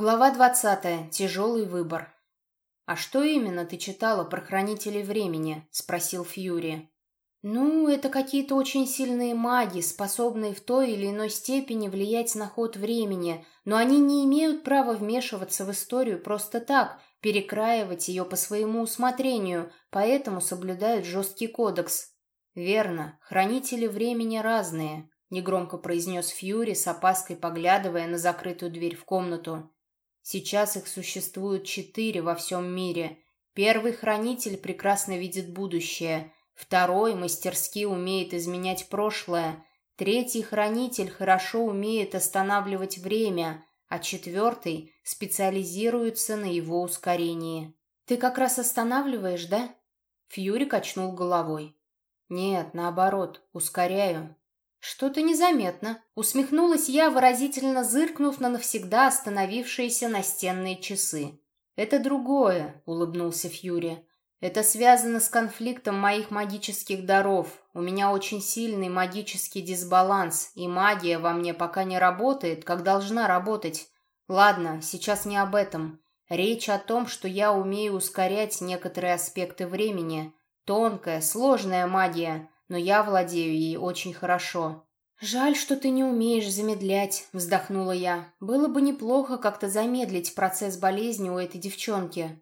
Глава двадцатая. Тяжелый выбор. «А что именно ты читала про хранителей времени?» — спросил Фьюри. «Ну, это какие-то очень сильные маги, способные в той или иной степени влиять на ход времени, но они не имеют права вмешиваться в историю просто так, перекраивать ее по своему усмотрению, поэтому соблюдают жесткий кодекс». «Верно, хранители времени разные», — негромко произнес Фьюри с опаской, поглядывая на закрытую дверь в комнату. Сейчас их существует четыре во всем мире. Первый хранитель прекрасно видит будущее, второй мастерски умеет изменять прошлое, третий хранитель хорошо умеет останавливать время, а четвертый специализируется на его ускорении. «Ты как раз останавливаешь, да?» Фьюри качнул головой. «Нет, наоборот, ускоряю. «Что-то незаметно», — усмехнулась я, выразительно зыркнув на навсегда остановившиеся настенные часы. «Это другое», — улыбнулся Фьюри. «Это связано с конфликтом моих магических даров. У меня очень сильный магический дисбаланс, и магия во мне пока не работает, как должна работать. Ладно, сейчас не об этом. Речь о том, что я умею ускорять некоторые аспекты времени. Тонкая, сложная магия» но я владею ей очень хорошо. «Жаль, что ты не умеешь замедлять», — вздохнула я. «Было бы неплохо как-то замедлить процесс болезни у этой девчонки».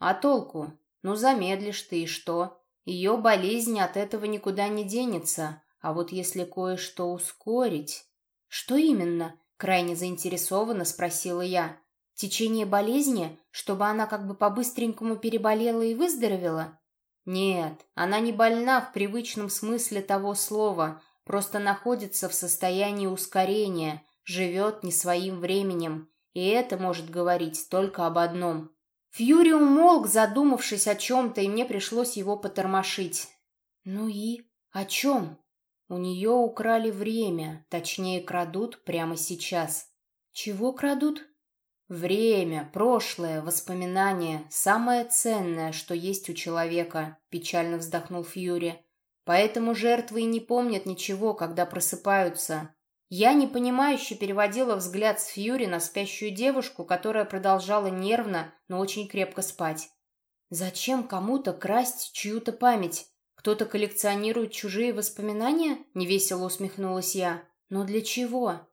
«А толку? Ну, замедлишь ты и что? Ее болезнь от этого никуда не денется. А вот если кое-что ускорить...» «Что именно?» — крайне заинтересованно спросила я. «Течение болезни, чтобы она как бы по-быстренькому переболела и выздоровела?» Нет, она не больна в привычном смысле того слова, просто находится в состоянии ускорения, живет не своим временем, и это может говорить только об одном. Фьюри умолк, задумавшись о чем-то, и мне пришлось его потормошить. «Ну и? О чем?» «У нее украли время, точнее, крадут прямо сейчас». «Чего крадут?» «Время, прошлое, воспоминания — самое ценное, что есть у человека», — печально вздохнул Фьюри. «Поэтому жертвы и не помнят ничего, когда просыпаются». Я непонимающе переводила взгляд с Фьюри на спящую девушку, которая продолжала нервно, но очень крепко спать. «Зачем кому-то красть чью-то память? Кто-то коллекционирует чужие воспоминания?» — невесело усмехнулась я. «Но для чего?»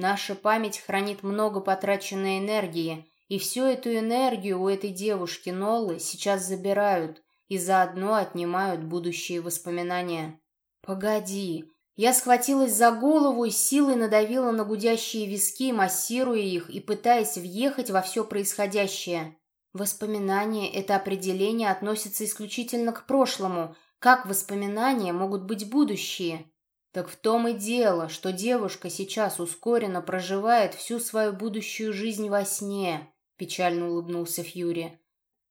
Наша память хранит много потраченной энергии, и всю эту энергию у этой девушки Ноллы сейчас забирают и заодно отнимают будущие воспоминания. Погоди. Я схватилась за голову и силой надавила на гудящие виски, массируя их и пытаясь въехать во все происходящее. Воспоминания — это определение относится исключительно к прошлому. Как воспоминания могут быть будущие? Так в том и дело, что девушка сейчас ускоренно проживает всю свою будущую жизнь во сне, печально улыбнулся Фьюри.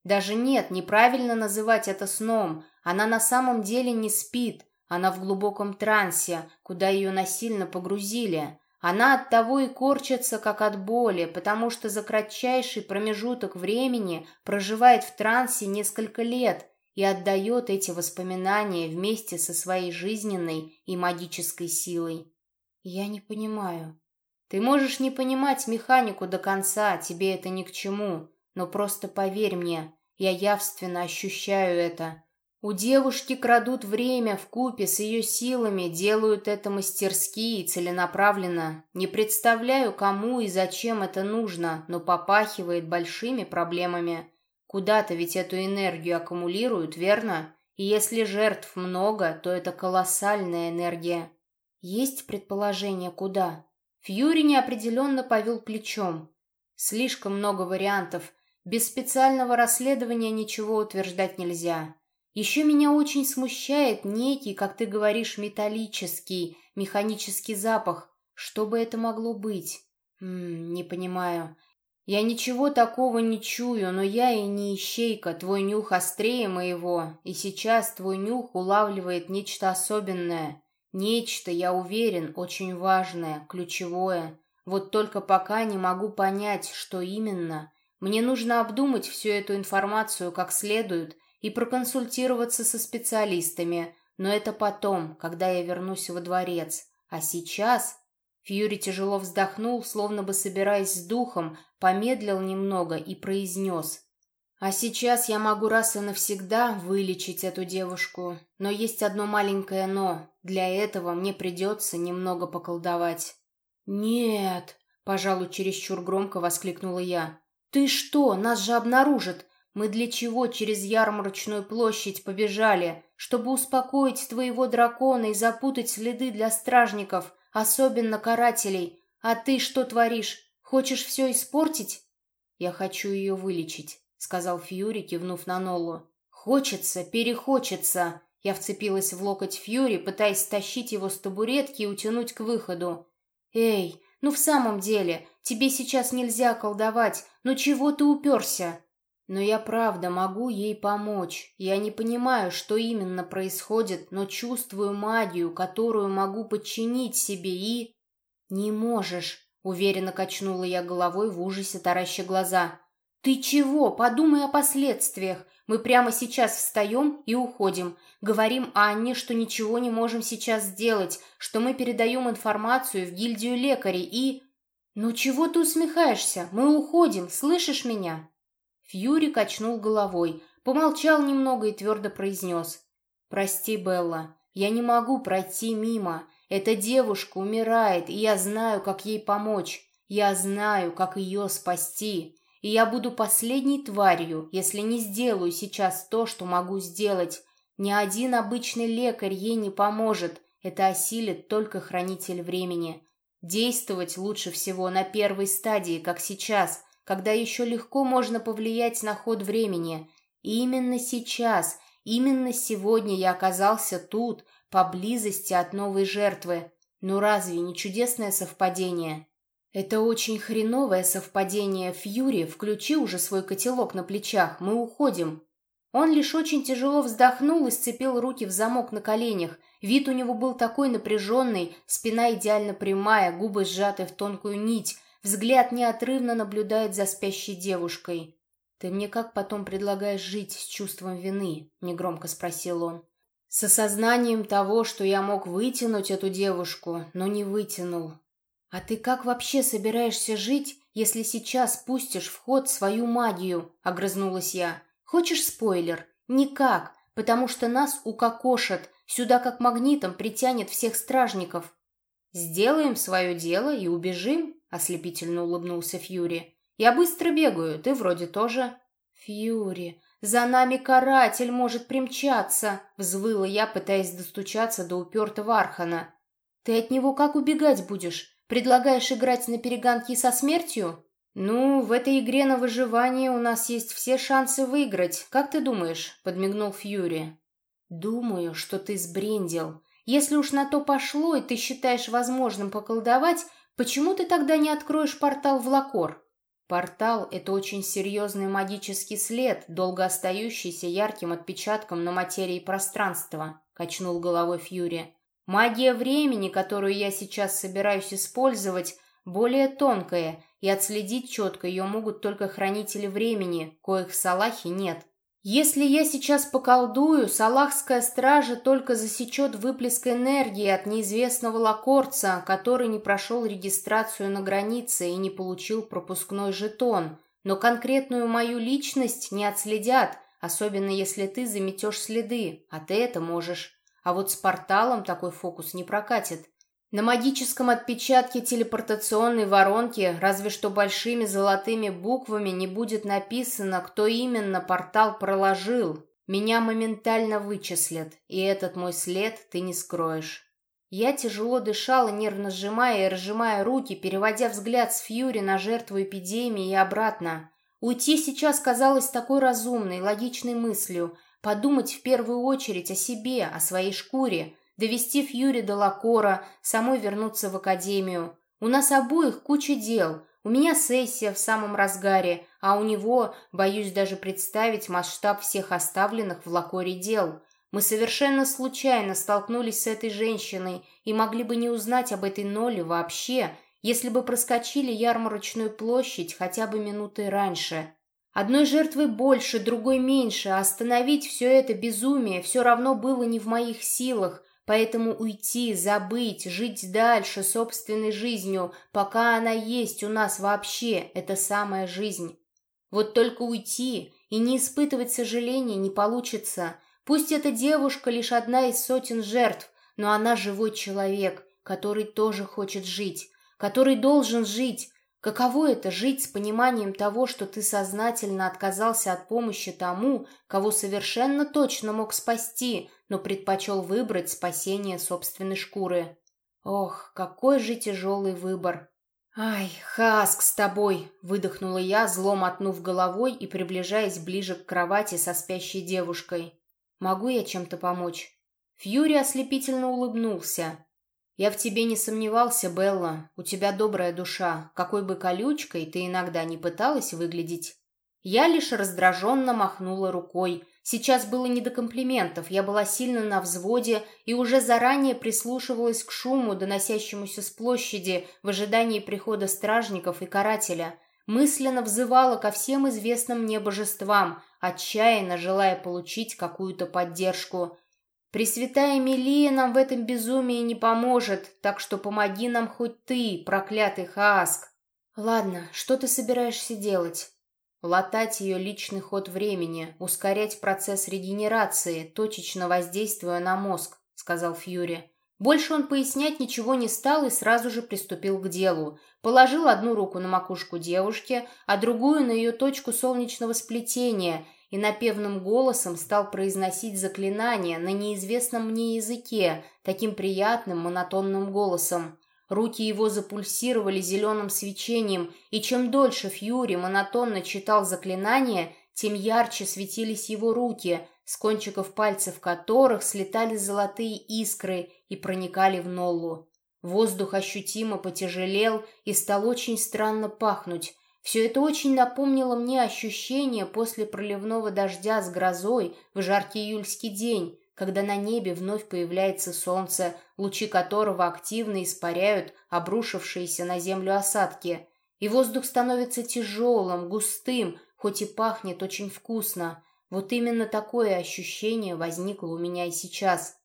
Даже нет, неправильно называть это сном. Она на самом деле не спит. Она в глубоком трансе, куда ее насильно погрузили. Она от того и корчится, как от боли, потому что за кратчайший промежуток времени проживает в трансе несколько лет – и отдает эти воспоминания вместе со своей жизненной и магической силой. Я не понимаю. Ты можешь не понимать механику до конца, тебе это ни к чему, но просто поверь мне, я явственно ощущаю это. У девушки крадут время в купе с ее силами, делают это мастерски и целенаправленно. Не представляю, кому и зачем это нужно, но попахивает большими проблемами. Куда-то ведь эту энергию аккумулируют, верно? И если жертв много, то это колоссальная энергия. Есть предположение, куда? Фьюри неопределенно повел плечом. Слишком много вариантов. Без специального расследования ничего утверждать нельзя. Еще меня очень смущает некий, как ты говоришь, металлический, механический запах. Что бы это могло быть? М -м, не понимаю. Я ничего такого не чую, но я и не ищейка, твой нюх острее моего, и сейчас твой нюх улавливает нечто особенное. Нечто, я уверен, очень важное, ключевое. Вот только пока не могу понять, что именно. Мне нужно обдумать всю эту информацию как следует и проконсультироваться со специалистами, но это потом, когда я вернусь во дворец. А сейчас Фьюри тяжело вздохнул, словно бы собираясь с духом, помедлил немного и произнес. «А сейчас я могу раз и навсегда вылечить эту девушку, но есть одно маленькое «но». Для этого мне придется немного поколдовать». «Нет», — пожалуй, чересчур громко воскликнула я. «Ты что, нас же обнаружат! Мы для чего через ярмарочную площадь побежали? Чтобы успокоить твоего дракона и запутать следы для стражников, особенно карателей. А ты что творишь? Хочешь все испортить?» «Я хочу ее вылечить», — сказал Фьюри, кивнув на Нолу. «Хочется, перехочется!» Я вцепилась в локоть Фьюри, пытаясь стащить его с табуретки и утянуть к выходу. «Эй, ну в самом деле, тебе сейчас нельзя колдовать, ну чего ты уперся?» «Но я правда могу ей помочь. Я не понимаю, что именно происходит, но чувствую магию, которую могу подчинить себе и...» «Не можешь», — уверенно качнула я головой в ужасе, тараща глаза. «Ты чего? Подумай о последствиях. Мы прямо сейчас встаем и уходим. Говорим Анне, что ничего не можем сейчас сделать, что мы передаем информацию в гильдию лекарей и...» «Ну чего ты усмехаешься? Мы уходим, слышишь меня?» Фьюри качнул головой, помолчал немного и твердо произнес. «Прости, Белла, я не могу пройти мимо. Эта девушка умирает, и я знаю, как ей помочь. Я знаю, как ее спасти. И я буду последней тварью, если не сделаю сейчас то, что могу сделать. Ни один обычный лекарь ей не поможет. Это осилит только хранитель времени. Действовать лучше всего на первой стадии, как сейчас, когда еще легко можно повлиять на ход времени. И именно сейчас, именно сегодня я оказался тут, поблизости от новой жертвы. Ну разве не чудесное совпадение? «Это очень хреновое совпадение, Фьюри, включи уже свой котелок на плечах, мы уходим». Он лишь очень тяжело вздохнул и сцепил руки в замок на коленях. Вид у него был такой напряженный, спина идеально прямая, губы сжаты в тонкую нить, взгляд неотрывно наблюдает за спящей девушкой. «Ты мне как потом предлагаешь жить с чувством вины?» — негромко спросил он. «С осознанием того, что я мог вытянуть эту девушку, но не вытянул. «А ты как вообще собираешься жить, если сейчас пустишь в ход свою магию?» — огрызнулась я. «Хочешь спойлер? Никак, потому что нас укокошат, сюда как магнитом притянет всех стражников». «Сделаем свое дело и убежим», — ослепительно улыбнулся Фьюри. «Я быстро бегаю, ты вроде тоже». «Фьюри, за нами каратель может примчаться», — взвыла я, пытаясь достучаться до упертого Архана. «Ты от него как убегать будешь? Предлагаешь играть на перегонки со смертью? Ну, в этой игре на выживание у нас есть все шансы выиграть. Как ты думаешь? Подмигнул Фьюри. Думаю, что ты сбрендил. Если уж на то пошло, и ты считаешь возможным поколдовать, почему ты тогда не откроешь портал в Лакор? Портал — это очень серьезный магический след, долго остающийся ярким отпечатком на материи пространства, качнул головой Фьюри. Магия времени, которую я сейчас собираюсь использовать, более тонкая, и отследить четко ее могут только хранители времени, коих в Салахе нет. Если я сейчас поколдую, салахская стража только засечет выплеск энергии от неизвестного лакорца, который не прошел регистрацию на границе и не получил пропускной жетон. Но конкретную мою личность не отследят, особенно если ты заметешь следы, а ты это можешь. А вот с порталом такой фокус не прокатит. На магическом отпечатке телепортационной воронки разве что большими золотыми буквами не будет написано, кто именно портал проложил. Меня моментально вычислят, и этот мой след ты не скроешь. Я тяжело дышала, нервно сжимая и разжимая руки, переводя взгляд с Фьюри на жертву эпидемии и обратно. Уйти сейчас казалось такой разумной, логичной мыслью, Подумать в первую очередь о себе, о своей шкуре, довести Фьюри до Лакора, самой вернуться в академию. У нас обоих куча дел. У меня сессия в самом разгаре, а у него, боюсь даже представить масштаб всех оставленных в Лакоре дел. Мы совершенно случайно столкнулись с этой женщиной и могли бы не узнать об этой Ноле вообще, если бы проскочили ярмарочную площадь хотя бы минуты раньше. Одной жертвы больше, другой меньше, а остановить все это безумие все равно было не в моих силах, Поэтому уйти, забыть, жить дальше собственной жизнью, пока она есть у нас вообще, это самая жизнь. Вот только уйти и не испытывать сожаления не получится. Пусть эта девушка лишь одна из сотен жертв, но она живой человек, который тоже хочет жить, который должен жить, Каково это жить с пониманием того, что ты сознательно отказался от помощи тому, кого совершенно точно мог спасти, но предпочел выбрать спасение собственной шкуры? Ох, какой же тяжелый выбор. «Ай, Хаск с тобой!» — выдохнула я, зло мотнув головой и приближаясь ближе к кровати со спящей девушкой. «Могу я чем-то помочь?» Фьюри ослепительно улыбнулся. «Я в тебе не сомневался, Белла. У тебя добрая душа. Какой бы колючкой ты иногда не пыталась выглядеть». Я лишь раздраженно махнула рукой. Сейчас было не до комплиментов, я была сильно на взводе и уже заранее прислушивалась к шуму, доносящемуся с площади, в ожидании прихода стражников и карателя. Мысленно взывала ко всем известным мне божествам, отчаянно желая получить какую-то поддержку. Пресвятая Мелия нам в этом безумии не поможет, так что помоги нам хоть ты, проклятый Хааск. Ладно, что ты собираешься делать? Латать ее личный ход времени, ускорять процесс регенерации, точечно воздействуя на мозг, сказал Фьюри. Больше он пояснять ничего не стал и сразу же приступил к делу. Положил одну руку на макушку девушки, а другую на ее точку солнечного сплетения – и напевным голосом стал произносить заклинания на неизвестном мне языке, таким приятным монотонным голосом. Руки его запульсировали зеленым свечением, и чем дольше Фьюри монотонно читал заклинания, тем ярче светились его руки, с кончиков пальцев которых слетали золотые искры и проникали в Ноллу. Воздух ощутимо потяжелел и стал очень странно пахнуть, все это очень напомнило мне ощущение после проливного дождя с грозой в жаркий июльский день, когда на небе вновь появляется солнце, лучи которого активно испаряют обрушившиеся на землю осадки. И воздух становится тяжелым, густым, хоть и пахнет очень вкусно. Вот именно такое ощущение возникло у меня и сейчас.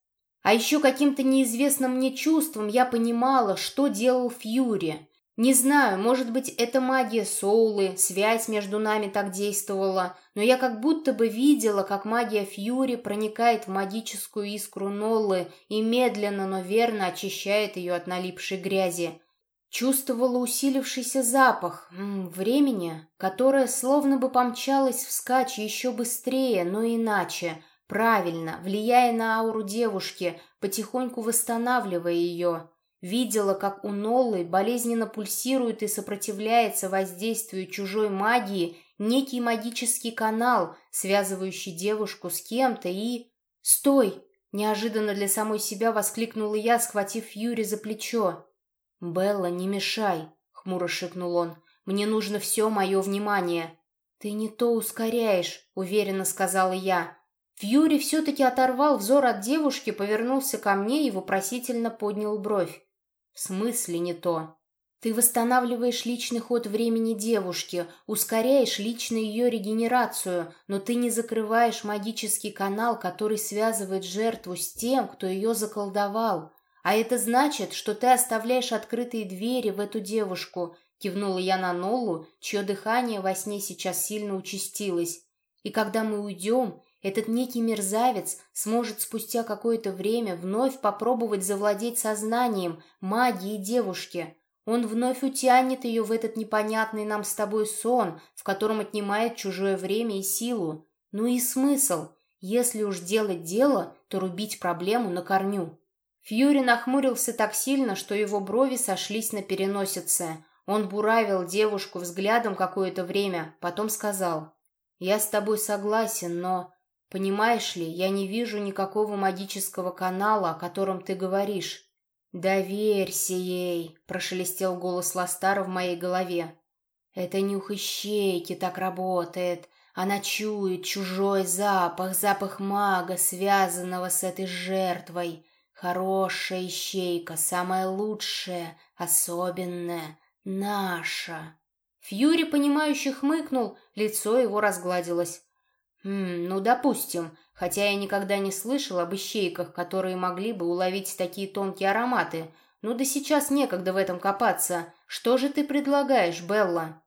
А еще каким-то неизвестным мне чувством я понимала, что делал Фьюри. Не знаю, может быть, это магия Соулы, связь между нами так действовала, но я как будто бы видела, как магия Фьюри проникает в магическую искру Ноллы и медленно, но верно очищает ее от налипшей грязи. Чувствовала усилившийся запах м -м, времени, которое словно бы помчалось вскачь еще быстрее, но иначе, правильно, влияя на ауру девушки, потихоньку восстанавливая ее. Видела, как у Ноллы болезненно пульсирует и сопротивляется воздействию чужой магии некий магический канал, связывающий девушку с кем-то и... «Стой!» — неожиданно для самой себя воскликнула я, схватив Юри за плечо. «Белла, не мешай!» — хмуро шепнул он. «Мне нужно все мое внимание!» «Ты не то ускоряешь», — уверенно сказала я. Фьюри все-таки оторвал взор от девушки, повернулся ко мне и вопросительно поднял бровь. «В смысле не то?» Ты восстанавливаешь личный ход времени девушки, ускоряешь лично ее регенерацию, но ты не закрываешь магический канал, который связывает жертву с тем, кто ее заколдовал. А это значит, что ты оставляешь открытые двери в эту девушку, кивнула я на Нолу, чье дыхание во сне сейчас сильно участилось. И когда мы уйдем, этот некий мерзавец сможет спустя какое-то время вновь попробовать завладеть сознанием, магией девушки. Он вновь утянет ее в этот непонятный нам с тобой сон, в котором отнимает чужое время и силу. Ну и смысл? Если уж делать дело, то рубить проблему на корню. Фьюри нахмурился так сильно, что его брови сошлись на переносице. Он буравил девушку взглядом какое-то время, потом сказал, «Я с тобой согласен, но Понимаешь ли, я не вижу никакого магического канала, о котором ты говоришь. Доверься ей, прошелестел голос Ластара в моей голове. Это нюх ищейки так работает. Она чует чужой запах, запах мага, связанного с этой жертвой. Хорошая ищейка, самая лучшая, особенная, наша. Фьюри, понимающе хмыкнул, лицо его разгладилось. Хм, ну, допустим, хотя я никогда не слышал об ищейках, которые могли бы уловить такие тонкие ароматы. Ну да сейчас некогда в этом копаться. Что же ты предлагаешь, Белла?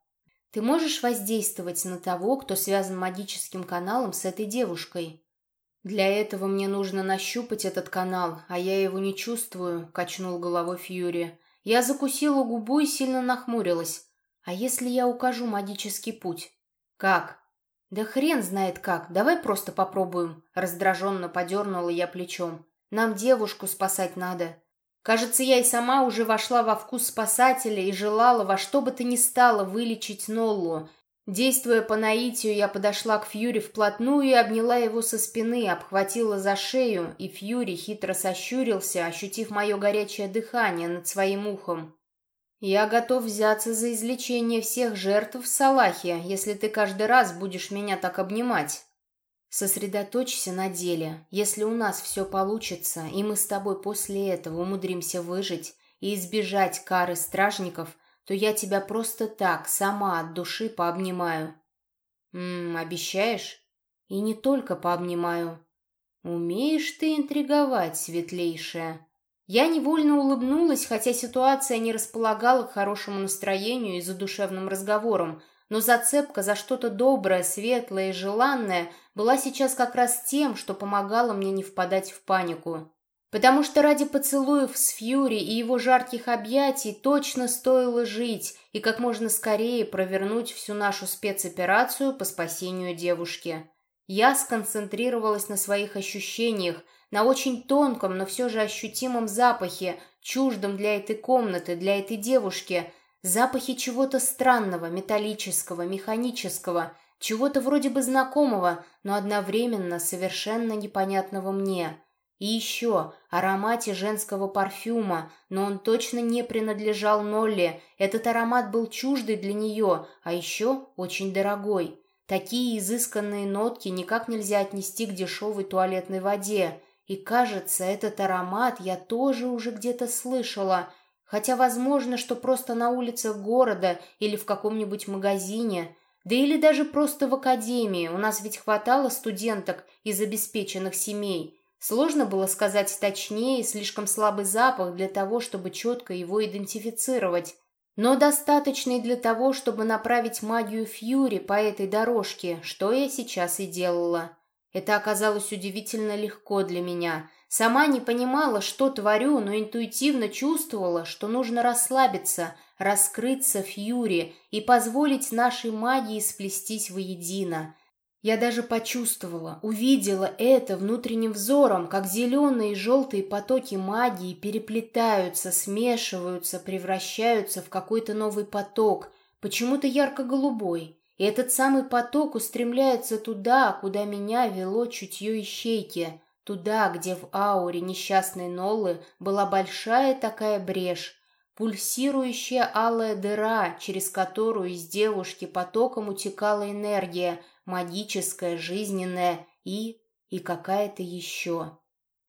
Ты можешь воздействовать на того, кто связан магическим каналом с этой девушкой? Для этого мне нужно нащупать этот канал, а я его не чувствую, качнул головой Фьюри. Я закусила губу и сильно нахмурилась. А если я укажу магический путь? Как? «Да хрен знает как, давай просто попробуем», — раздраженно подернула я плечом. «Нам девушку спасать надо». Кажется, я и сама уже вошла во вкус спасателя и желала во что бы то ни стало вылечить Ноллу. Действуя по наитию, я подошла к Фьюри вплотную и обняла его со спины, обхватила за шею, и Фьюри хитро сощурился, ощутив мое горячее дыхание над своим ухом. «Я готов взяться за излечение всех жертв в Салахе, если ты каждый раз будешь меня так обнимать». «Сосредоточься на деле. Если у нас все получится, и мы с тобой после этого умудримся выжить и избежать кары стражников, то я тебя просто так, сама от души пообнимаю». «Ммм, обещаешь?» «И не только пообнимаю». «Умеешь ты интриговать, светлейшая». Я невольно улыбнулась, хотя ситуация не располагала к хорошему настроению и задушевным разговорам, но зацепка за что-то доброе, светлое и желанное была сейчас как раз тем, что помогало мне не впадать в панику. Потому что ради поцелуев с Фьюри и его жарких объятий точно стоило жить и как можно скорее провернуть всю нашу спецоперацию по спасению девушки. Я сконцентрировалась на своих ощущениях, на очень тонком, но все же ощутимом запахе, чуждом для этой комнаты, для этой девушки, запахе чего-то странного, металлического, механического, чего-то вроде бы знакомого, но одновременно совершенно непонятного мне. И еще аромате женского парфюма, но он точно не принадлежал Нолли, этот аромат был чуждый для нее, а еще очень дорогой. Такие изысканные нотки никак нельзя отнести к дешевой туалетной воде. И кажется, этот аромат я тоже уже где-то слышала, хотя возможно, что просто на улицах города или в каком-нибудь магазине, да или даже просто в академии, у нас ведь хватало студенток из обеспеченных семей. Сложно было сказать точнее, слишком слабый запах для того, чтобы четко его идентифицировать, но достаточный для того, чтобы направить магию Фьюри по этой дорожке, что я сейчас и делала. Это оказалось удивительно легко для меня. Сама не понимала, что творю, но интуитивно чувствовала, что нужно расслабиться, раскрыться Фьюри и позволить нашей магии сплестись воедино. Я даже почувствовала, увидела это внутренним взором, как зеленые и желтые потоки магии переплетаются, смешиваются, превращаются в какой-то новый поток, почему-то ярко-голубой. И этот самый поток устремляется туда, куда меня вело чутье ищейки, туда, где в ауре несчастной Ноллы была большая такая брешь, пульсирующая алая дыра, через которую из девушки потоком утекала энергия, магическая, жизненная и... и какая-то еще.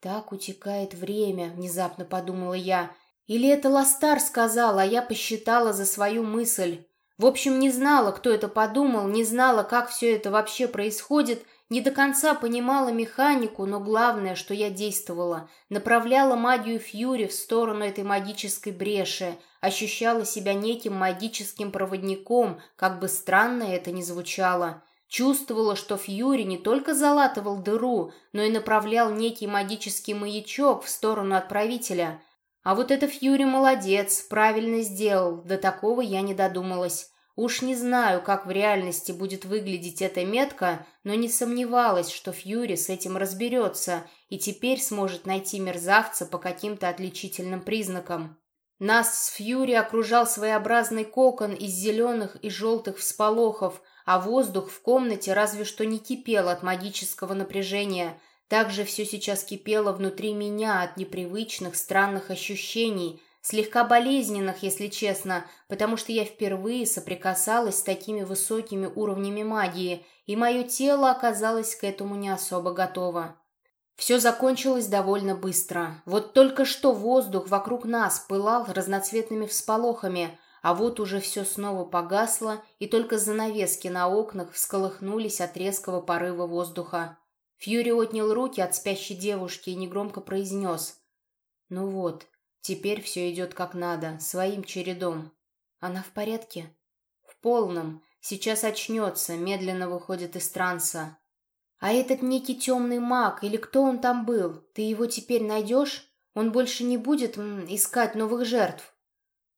Так утекает время, внезапно подумала я. Или это Ластар сказал, а я посчитала за свою мысль. В общем, не знала, кто это подумал, не знала, как все это вообще происходит, не до конца понимала механику, но главное, что я действовала, направляла магию Фьюри в сторону этой магической бреши, ощущала себя неким магическим проводником, как бы странно это ни звучало. Чувствовала, что Фьюри не только залатывал дыру, но и направлял некий магический маячок в сторону отправителя. А вот это Фьюри молодец, правильно сделал, до такого я не додумалась. Уж не знаю, как в реальности будет выглядеть эта метка, но не сомневалась, что Фьюри с этим разберется и теперь сможет найти мерзавца по каким-то отличительным признакам. Нас с Фьюри окружал своеобразный кокон из зеленых и желтых всполохов, а воздух в комнате разве что не кипел от магического напряжения – также все сейчас кипело внутри меня от непривычных, странных ощущений, слегка болезненных, если честно, потому что я впервые соприкасалась с такими высокими уровнями магии, и мое тело оказалось к этому не особо готово. Все закончилось довольно быстро. Вот только что воздух вокруг нас пылал разноцветными всполохами, а вот уже все снова погасло, и только занавески на окнах всколыхнулись от резкого порыва воздуха. Фьюри отнял руки от спящей девушки и негромко произнес. «Ну вот, теперь все идет как надо, своим чередом. Она в порядке?» «В полном. Сейчас очнется, медленно выходит из транса. А этот некий темный маг, или кто он там был, ты его теперь найдешь? Он больше не будет м, искать новых жертв?»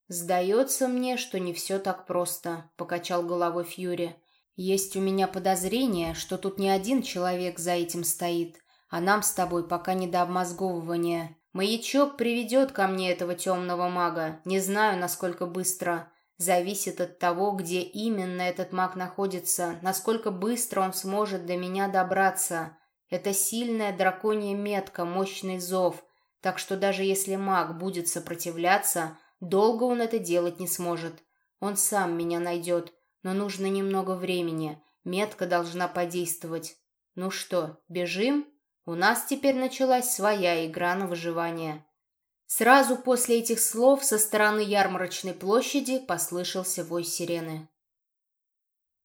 «Сдается мне, что не все так просто», — покачал головой Фьюри. «Есть у меня подозрение, что тут не один человек за этим стоит, а нам с тобой пока не до обмозговывания. Маячок приведет ко мне этого темного мага, не знаю, насколько быстро. Зависит от того, где именно этот маг находится, насколько быстро он сможет до меня добраться. Это сильная драконья метка, мощный зов, так что даже если маг будет сопротивляться, долго он это делать не сможет. Он сам меня найдет, но нужно немного времени. Метка должна подействовать. Ну что, бежим? У нас теперь началась своя игра на выживание. Сразу после этих слов со стороны ярмарочной площади послышался вой сирены.